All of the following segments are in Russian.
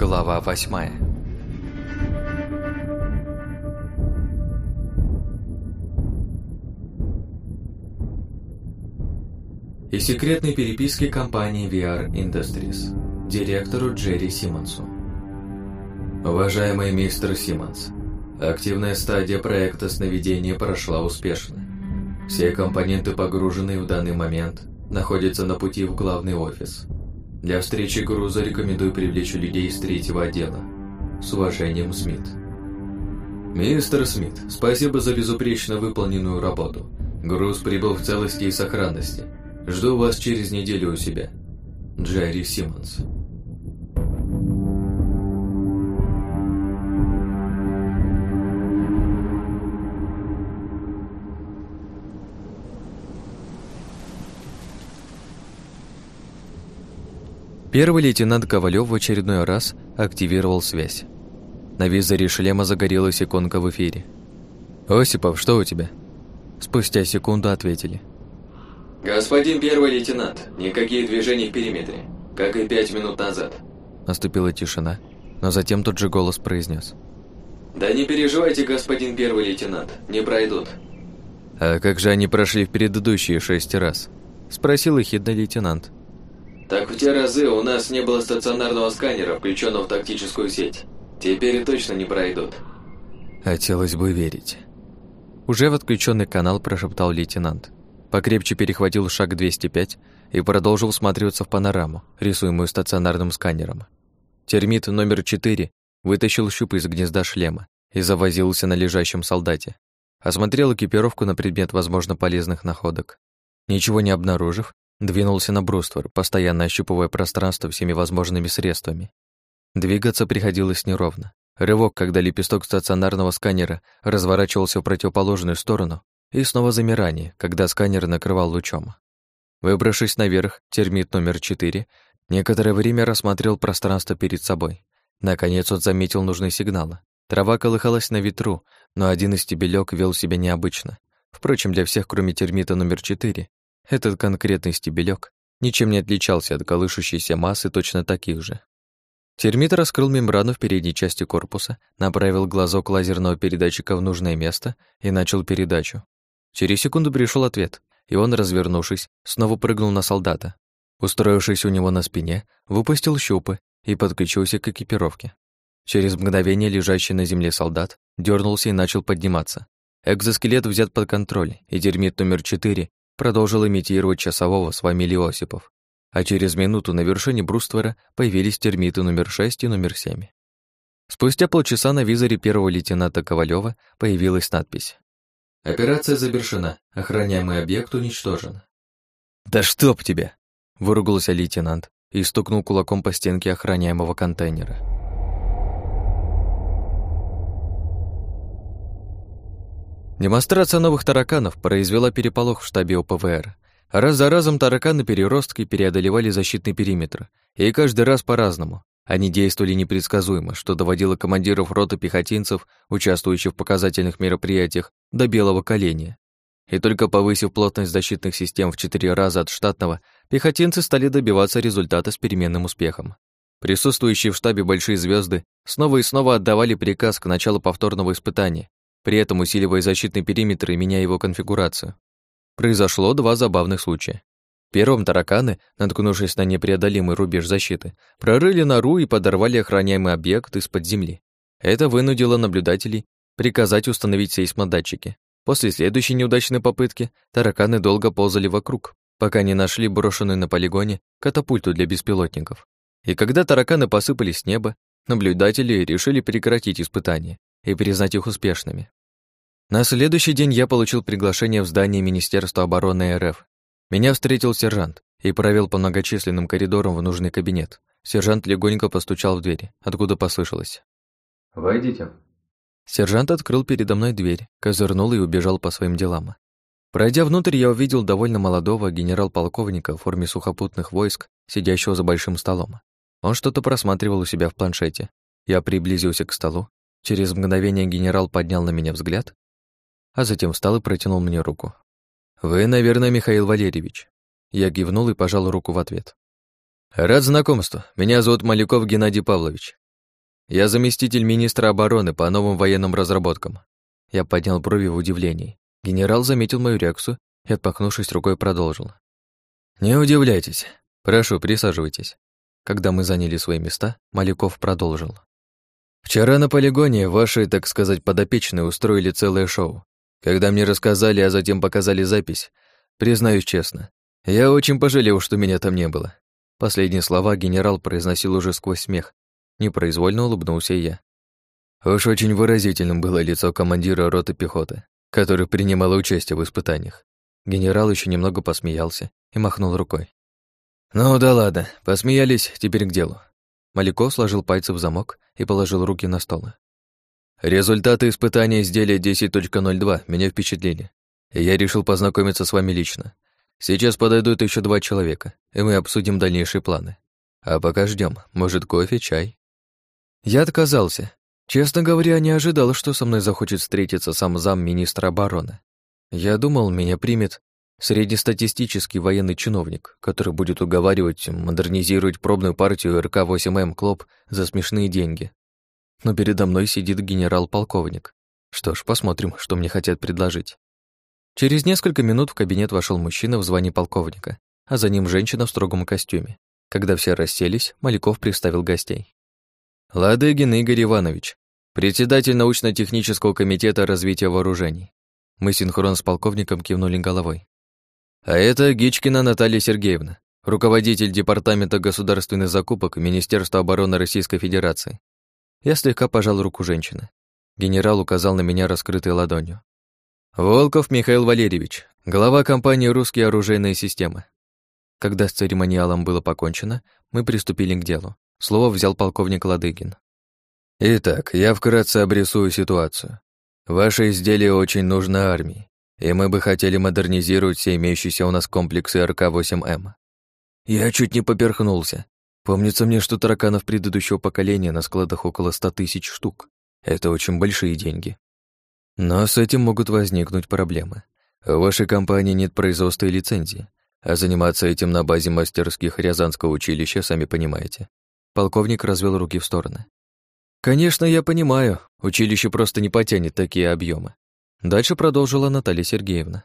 Глава восьмая Из секретной переписки компании VR Industries директору Джерри Симмонсу. Уважаемый мистер Симмонс, активная стадия проекта сновидения прошла успешно. Все компоненты, погруженные в данный момент, находятся на пути в главный офис. Для встречи груза рекомендую привлечь людей из третьего отдела. С уважением, Смит. Мистер Смит, спасибо за безупречно выполненную работу. Груз прибыл в целости и сохранности. Жду вас через неделю у себя. Джерри Симмонс. Первый лейтенант Ковалев в очередной раз активировал связь. На визоре шлема загорелась иконка в эфире. «Осипов, что у тебя?» Спустя секунду ответили. «Господин первый лейтенант, никакие движения в периметре, как и пять минут назад». Наступила тишина, но затем тот же голос произнес. «Да не переживайте, господин первый лейтенант, не пройдут». «А как же они прошли в предыдущие шесть раз?» Спросил ехидный лейтенант. Так в те разы у нас не было стационарного сканера, включенного в тактическую сеть. Теперь точно не пройдут. Хотелось бы верить. Уже в отключенный канал прошептал лейтенант. Покрепче перехватил шаг 205 и продолжил всматриваться в панораму, рисуемую стационарным сканером. Термит номер 4 вытащил щуп из гнезда шлема и завозился на лежащем солдате. Осмотрел экипировку на предмет возможно полезных находок. Ничего не обнаружив, Двинулся на бруствер, постоянно ощупывая пространство всеми возможными средствами. Двигаться приходилось неровно. Рывок, когда лепесток стационарного сканера разворачивался в противоположную сторону, и снова замирание, когда сканер накрывал лучом. Выбравшись наверх, термит номер 4 некоторое время рассматривал пространство перед собой. Наконец он заметил нужный сигнал. Трава колыхалась на ветру, но один из стебелек вел себя необычно. Впрочем, для всех, кроме термита номер 4, этот конкретный стебелек ничем не отличался от колышущейся массы точно таких же. Термит раскрыл мембрану в передней части корпуса, направил глазок лазерного передатчика в нужное место и начал передачу. Через секунду пришел ответ, и он, развернувшись, снова прыгнул на солдата. Устроившись у него на спине, выпустил щупы и подключился к экипировке. Через мгновение лежащий на земле солдат дернулся и начал подниматься. Экзоскелет взят под контроль, и термит номер 4 продолжил имитировать часового с вами Осипов, а через минуту на вершине бруствера появились термиты номер 6 и номер 7. Спустя полчаса на визоре первого лейтенанта Ковалева появилась надпись «Операция завершена, охраняемый объект уничтожен». «Да чтоб тебя!» – выругался лейтенант и стукнул кулаком по стенке охраняемого контейнера. Демонстрация новых тараканов произвела переполох в штабе ОПВР. Раз за разом тараканы-переростки преодолевали защитный периметр, и каждый раз по-разному. Они действовали непредсказуемо, что доводило командиров роты пехотинцев, участвующих в показательных мероприятиях, до белого коленя. И только повысив плотность защитных систем в четыре раза от штатного, пехотинцы стали добиваться результата с переменным успехом. Присутствующие в штабе большие звезды снова и снова отдавали приказ к началу повторного испытания, при этом усиливая защитный периметр и меняя его конфигурацию. Произошло два забавных случая. Первым тараканы, наткнувшись на непреодолимый рубеж защиты, прорыли нору и подорвали охраняемый объект из-под земли. Это вынудило наблюдателей приказать установить сейсмодатчики. После следующей неудачной попытки тараканы долго ползали вокруг, пока не нашли брошенную на полигоне катапульту для беспилотников. И когда тараканы посыпались с неба, наблюдатели решили прекратить испытания и признать их успешными. На следующий день я получил приглашение в здание Министерства обороны РФ. Меня встретил сержант и провел по многочисленным коридорам в нужный кабинет. Сержант легонько постучал в дверь, откуда послышалось. «Войдите». Сержант открыл передо мной дверь, козырнул и убежал по своим делам. Пройдя внутрь, я увидел довольно молодого генерал-полковника в форме сухопутных войск, сидящего за большим столом. Он что-то просматривал у себя в планшете. Я приблизился к столу Через мгновение генерал поднял на меня взгляд, а затем встал и протянул мне руку. «Вы, наверное, Михаил Валерьевич». Я кивнул и пожал руку в ответ. «Рад знакомству. Меня зовут Маляков Геннадий Павлович. Я заместитель министра обороны по новым военным разработкам. Я поднял брови в удивлении. Генерал заметил мою реакцию и, отпахнувшись рукой, продолжил. «Не удивляйтесь. Прошу, присаживайтесь». Когда мы заняли свои места, Маляков продолжил. «Вчера на полигоне ваши, так сказать, подопечные устроили целое шоу. Когда мне рассказали, а затем показали запись, признаюсь честно, я очень пожалел, что меня там не было. Последние слова генерал произносил уже сквозь смех. Непроизвольно улыбнулся я. Уж очень выразительным было лицо командира роты пехоты, который принимал участие в испытаниях. Генерал еще немного посмеялся и махнул рукой. «Ну да ладно, посмеялись, теперь к делу». Маляков сложил пальцы в замок и положил руки на стол. «Результаты испытания изделия 10.02 меня впечатлили, и я решил познакомиться с вами лично. Сейчас подойдут еще два человека, и мы обсудим дальнейшие планы. А пока ждем, может, кофе, чай?» Я отказался. Честно говоря, не ожидал, что со мной захочет встретиться сам зам министра обороны. Я думал, меня примет среднестатистический военный чиновник, который будет уговаривать модернизировать пробную партию РК-8М «Клоп» за смешные деньги. Но передо мной сидит генерал-полковник. Что ж, посмотрим, что мне хотят предложить. Через несколько минут в кабинет вошел мужчина в звании полковника, а за ним женщина в строгом костюме. Когда все расселись, Маляков представил гостей. Ладыгин Игорь Иванович, председатель научно-технического комитета развития вооружений. Мы синхронно с полковником кивнули головой. А это Гичкина Наталья Сергеевна, руководитель Департамента государственных закупок Министерства обороны Российской Федерации. Я слегка пожал руку женщины. Генерал указал на меня раскрытой ладонью. Волков Михаил Валерьевич, глава компании «Русские оружейные системы». Когда с церемониалом было покончено, мы приступили к делу. Слово взял полковник Ладыгин. «Итак, я вкратце обрисую ситуацию. Ваше изделие очень нужно армии, и мы бы хотели модернизировать все имеющиеся у нас комплексы РК-8М». Я чуть не поперхнулся. Помнится мне, что тараканов предыдущего поколения на складах около ста тысяч штук. Это очень большие деньги. Но с этим могут возникнуть проблемы. В вашей компании нет производства и лицензии, а заниматься этим на базе мастерских Рязанского училища, сами понимаете. Полковник развел руки в стороны. Конечно, я понимаю, училище просто не потянет такие объемы. Дальше продолжила Наталья Сергеевна.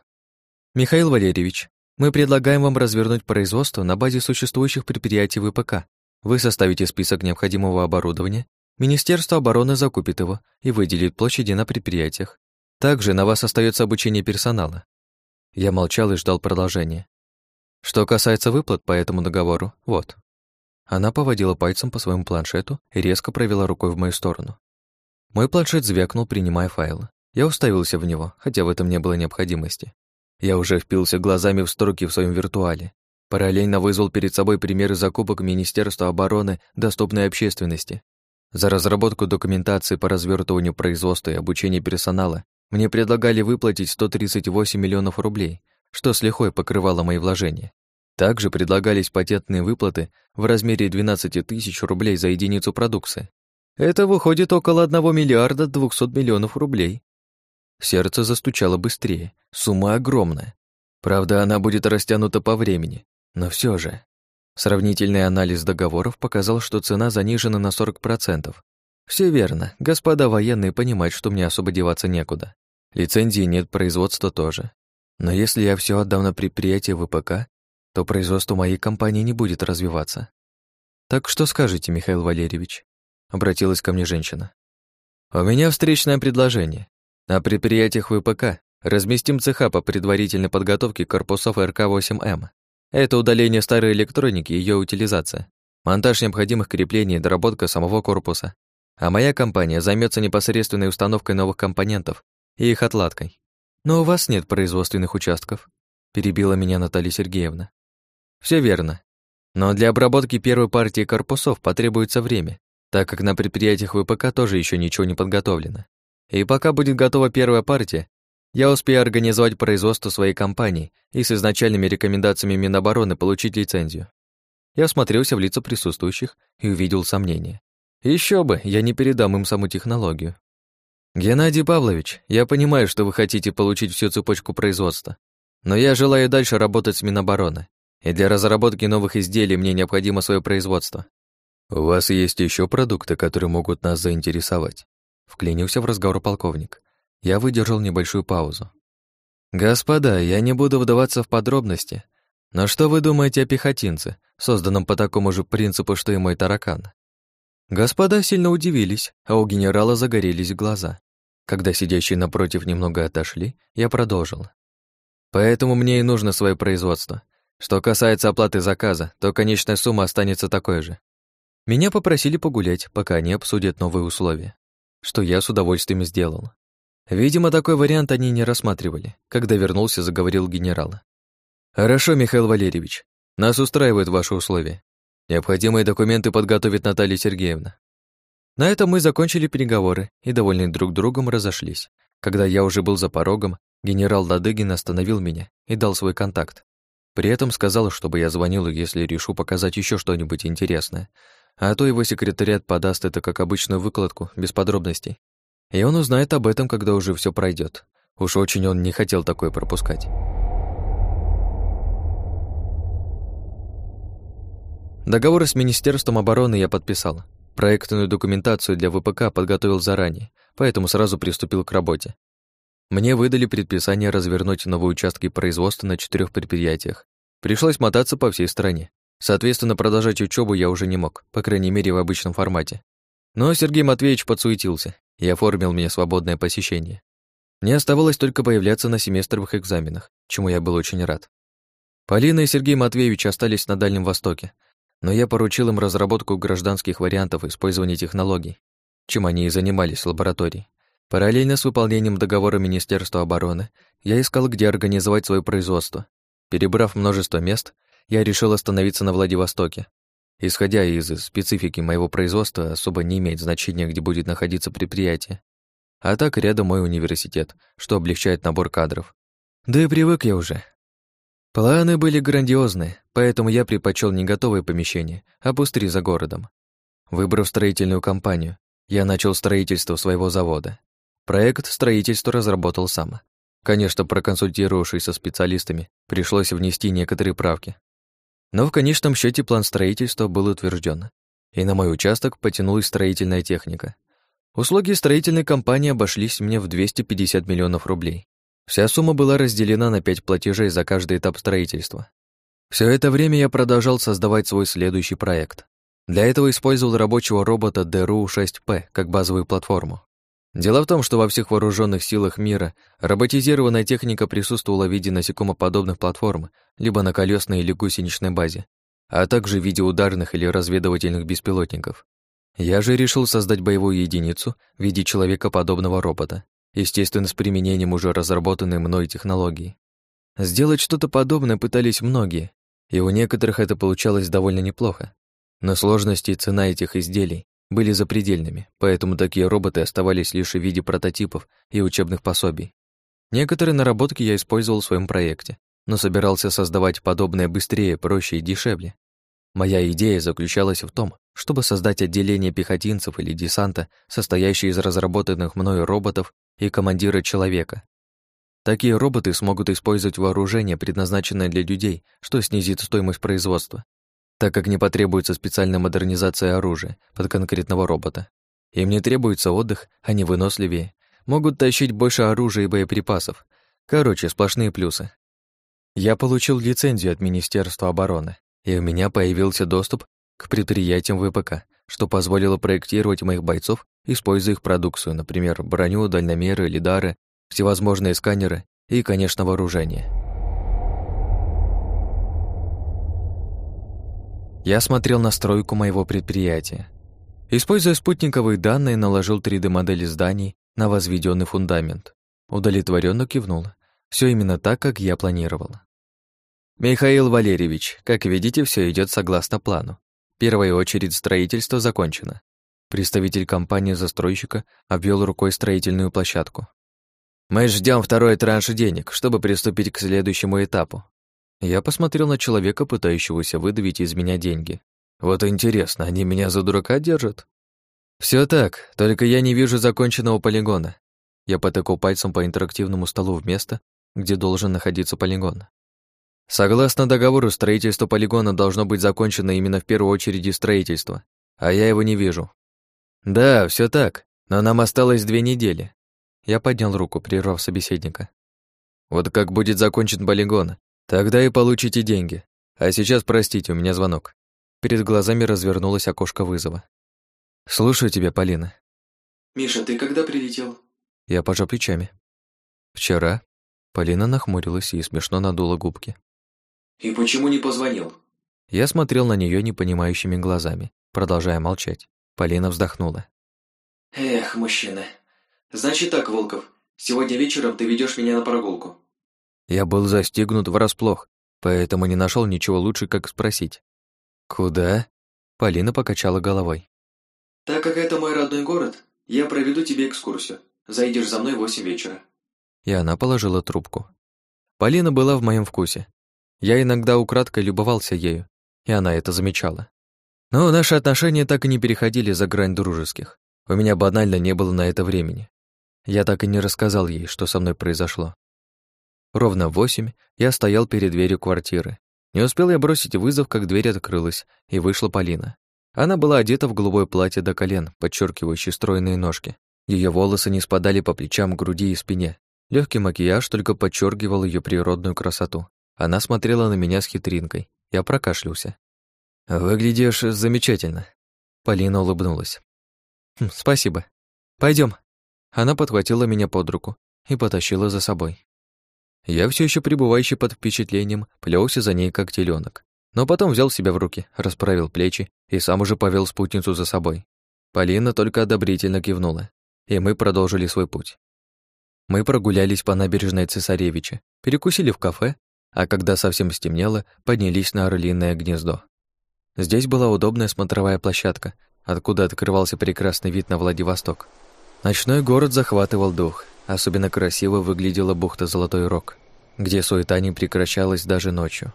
Михаил Валерьевич, мы предлагаем вам развернуть производство на базе существующих предприятий ВПК. Вы составите список необходимого оборудования, Министерство обороны закупит его и выделит площади на предприятиях. Также на вас остается обучение персонала. Я молчал и ждал продолжения. Что касается выплат по этому договору, вот. Она поводила пальцем по своему планшету и резко провела рукой в мою сторону. Мой планшет звякнул, принимая файлы. Я уставился в него, хотя в этом не было необходимости. Я уже впился глазами в строки в своем виртуале. Параллельно вызвал перед собой примеры закупок Министерства обороны доступной общественности. За разработку документации по развертыванию производства и обучению персонала мне предлагали выплатить 138 миллионов рублей, что с лихвой покрывало мои вложения. Также предлагались патентные выплаты в размере 12 тысяч рублей за единицу продукции. Это выходит около 1 миллиарда 200 миллионов рублей. Сердце застучало быстрее, сумма огромная. Правда, она будет растянута по времени, но все же. Сравнительный анализ договоров показал, что цена занижена на 40%, все верно. Господа военные понимают, что мне особо деваться некуда. Лицензии нет, производства тоже. Но если я все отдам на предприятие ВПК, то производство моей компании не будет развиваться. Так что скажете, Михаил Валерьевич? Обратилась ко мне женщина. У меня встречное предложение. На предприятиях ВПК разместим цеха по предварительной подготовке корпусов РК-8М. Это удаление старой электроники и ее утилизация, монтаж необходимых креплений и доработка самого корпуса, а моя компания займется непосредственной установкой новых компонентов и их отладкой. Но у вас нет производственных участков, перебила меня Наталья Сергеевна. Все верно. Но для обработки первой партии корпусов потребуется время, так как на предприятиях ВПК тоже еще ничего не подготовлено. И пока будет готова первая партия, я успею организовать производство своей компании и с изначальными рекомендациями Минобороны получить лицензию. Я осмотрелся в лица присутствующих и увидел сомнения. Еще бы, я не передам им саму технологию. Геннадий Павлович, я понимаю, что вы хотите получить всю цепочку производства, но я желаю дальше работать с Минобороны, и для разработки новых изделий мне необходимо свое производство. «У вас есть еще продукты, которые могут нас заинтересовать?» Вклинился в разговор полковник. Я выдержал небольшую паузу. «Господа, я не буду вдаваться в подробности, но что вы думаете о пехотинце, созданном по такому же принципу, что и мой таракан?» Господа сильно удивились, а у генерала загорелись глаза. Когда сидящие напротив немного отошли, я продолжил. «Поэтому мне и нужно свое производство. Что касается оплаты заказа, то конечная сумма останется такой же. Меня попросили погулять, пока они обсудят новые условия, что я с удовольствием сделал. Видимо, такой вариант они не рассматривали. Когда вернулся, заговорил генерал. «Хорошо, Михаил Валерьевич, нас устраивают ваши условия. Необходимые документы подготовит Наталья Сергеевна». На этом мы закончили переговоры и, довольны друг другом, разошлись. Когда я уже был за порогом, генерал Ладыгин остановил меня и дал свой контакт. При этом сказал, чтобы я звонил, если решу показать еще что-нибудь интересное. А то его секретариат подаст это как обычную выкладку, без подробностей. И он узнает об этом, когда уже все пройдет. Уж очень он не хотел такое пропускать. Договор с Министерством обороны я подписал. Проектную документацию для ВПК подготовил заранее, поэтому сразу приступил к работе. Мне выдали предписание развернуть новые участки производства на четырех предприятиях. Пришлось мотаться по всей стране. Соответственно, продолжать учебу я уже не мог, по крайней мере, в обычном формате. Но Сергей Матвеевич подсуетился и оформил мне свободное посещение. Мне оставалось только появляться на семестровых экзаменах, чему я был очень рад. Полина и Сергей Матвеевич остались на Дальнем Востоке, но я поручил им разработку гражданских вариантов использования технологий, чем они и занимались в лаборатории. Параллельно с выполнением договора Министерства обороны я искал, где организовать свое производство. Перебрав множество мест, я решил остановиться на Владивостоке, Исходя из специфики моего производства, особо не имеет значения, где будет находиться предприятие. А так рядом мой университет, что облегчает набор кадров. Да и привык я уже. Планы были грандиозные, поэтому я предпочел не готовое помещение, а пустыри за городом. Выбрав строительную компанию, я начал строительство своего завода. Проект строительства разработал сам. Конечно, проконсультировавшись со специалистами, пришлось внести некоторые правки, но в конечном счете план строительства был утвержден, и на мой участок потянулась строительная техника. Услуги строительной компании обошлись мне в 250 миллионов рублей. Вся сумма была разделена на пять платежей за каждый этап строительства. Все это время я продолжал создавать свой следующий проект. Для этого использовал рабочего робота ДРУ-6П как базовую платформу. Дело в том, что во всех вооруженных силах мира роботизированная техника присутствовала в виде насекомоподобных платформ, либо на колесной или гусеничной базе, а также в виде ударных или разведывательных беспилотников. Я же решил создать боевую единицу в виде человекоподобного робота, естественно, с применением уже разработанной мной технологии. Сделать что-то подобное пытались многие, и у некоторых это получалось довольно неплохо. Но сложности и цена этих изделий были запредельными, поэтому такие роботы оставались лишь в виде прототипов и учебных пособий. Некоторые наработки я использовал в своем проекте, но собирался создавать подобное быстрее, проще и дешевле. Моя идея заключалась в том, чтобы создать отделение пехотинцев или десанта, состоящее из разработанных мною роботов и командира человека. Такие роботы смогут использовать вооружение, предназначенное для людей, что снизит стоимость производства так как не потребуется специальная модернизация оружия под конкретного робота. Им не требуется отдых, они выносливее, могут тащить больше оружия и боеприпасов. Короче, сплошные плюсы. Я получил лицензию от Министерства обороны, и у меня появился доступ к предприятиям ВПК, что позволило проектировать моих бойцов, используя их продукцию, например, броню, дальномеры, лидары, всевозможные сканеры и, конечно, вооружение. Я смотрел на стройку моего предприятия. Используя спутниковые данные, наложил 3D-модели зданий на возведенный фундамент. Удовлетворенно кивнул. Все именно так, как я планировал. Михаил Валерьевич, как видите, все идет согласно плану. Первая очередь строительства закончена. Представитель компании-застройщика обвел рукой строительную площадку. Мы ждем второй транш денег, чтобы приступить к следующему этапу. Я посмотрел на человека, пытающегося выдавить из меня деньги. Вот интересно, они меня за дурака держат? Все так, только я не вижу законченного полигона. Я потыкал пальцем по интерактивному столу в место, где должен находиться полигон. Согласно договору, строительство полигона должно быть закончено именно в первую очередь строительство. а я его не вижу. Да, все так, но нам осталось две недели. Я поднял руку, прервав собеседника. Вот как будет закончен полигон, тогда и получите деньги. А сейчас, простите, у меня звонок. Перед глазами развернулось окошко вызова. Слушаю тебя, Полина. Миша, ты когда прилетел? Я пожал плечами. Вчера. Полина нахмурилась и смешно надула губки. И почему не позвонил? Я смотрел на нее непонимающими глазами, продолжая молчать. Полина вздохнула. Эх, мужчина. Значит так, Волков, сегодня вечером ты ведешь меня на прогулку. Я был застигнут врасплох, поэтому не нашел ничего лучше, как спросить. «Куда?» Полина покачала головой. «Так как это мой родной город, я проведу тебе экскурсию. Зайдешь за мной в восемь вечера». И она положила трубку. Полина была в моем вкусе. Я иногда украдкой любовался ею, и она это замечала. Но наши отношения так и не переходили за грань дружеских. У меня банально не было на это времени. Я так и не рассказал ей, что со мной произошло. Ровно в восемь я стоял перед дверью квартиры. Не успел я бросить вызов, как дверь открылась, и вышла Полина. Она была одета в голубое платье до колен, подчеркивающее стройные ножки. Ее волосы не спадали по плечам, груди и спине. Легкий макияж только подчеркивал ее природную красоту. Она смотрела на меня с хитринкой. Я прокашлялся. «Выглядишь замечательно». Полина улыбнулась. «Хм, «Спасибо. Пойдем. Она подхватила меня под руку и потащила за собой. Я все еще пребывающий под впечатлением, плелся за ней как теленок. Но потом взял себя в руки, расправил плечи и сам уже повел спутницу за собой. Полина только одобрительно кивнула, и мы продолжили свой путь. Мы прогулялись по набережной Цесаревича, перекусили в кафе, а когда совсем стемнело, поднялись на Орлиное гнездо. Здесь была удобная смотровая площадка, откуда открывался прекрасный вид на Владивосток. Ночной город захватывал дух, особенно красиво выглядела бухта Золотой Рог, где суета не прекращалась даже ночью.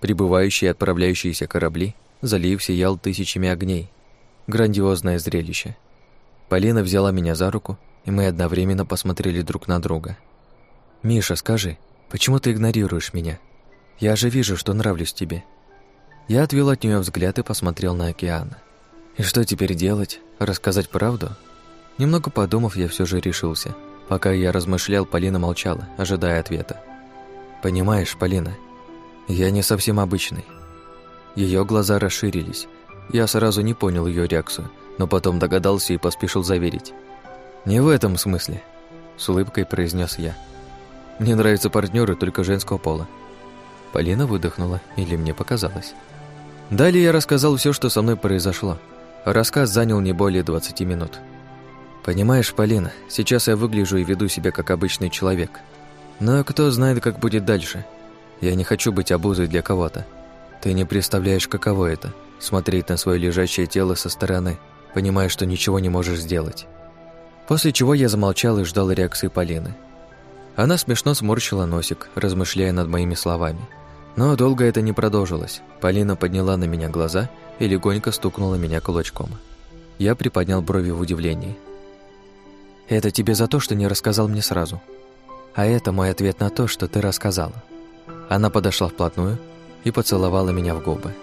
Прибывающие и отправляющиеся корабли, залив сиял тысячами огней. Грандиозное зрелище. Полина взяла меня за руку, и мы одновременно посмотрели друг на друга. «Миша, скажи, почему ты игнорируешь меня? Я же вижу, что нравлюсь тебе». Я отвел от нее взгляд и посмотрел на океан. «И что теперь делать? Рассказать правду?» Немного подумав, я все же решился. Пока я размышлял, Полина молчала, ожидая ответа. «Понимаешь, Полина, я не совсем обычный». Ее глаза расширились. Я сразу не понял ее реакцию, но потом догадался и поспешил заверить. «Не в этом смысле», — с улыбкой произнес я. «Мне нравятся партнеры только женского пола». Полина выдохнула, или мне показалось. Далее я рассказал все, что со мной произошло. Рассказ занял не более 20 минут. «Понимаешь, Полина, сейчас я выгляжу и веду себя как обычный человек. Но кто знает, как будет дальше. Я не хочу быть обузой для кого-то. Ты не представляешь, каково это – смотреть на свое лежащее тело со стороны, понимая, что ничего не можешь сделать». После чего я замолчал и ждал реакции Полины. Она смешно сморщила носик, размышляя над моими словами. Но долго это не продолжилось. Полина подняла на меня глаза и легонько стукнула меня кулачком. Я приподнял брови в удивлении – это тебе за то, что не рассказал мне сразу. А это мой ответ на то, что ты рассказала. Она подошла вплотную и поцеловала меня в губы.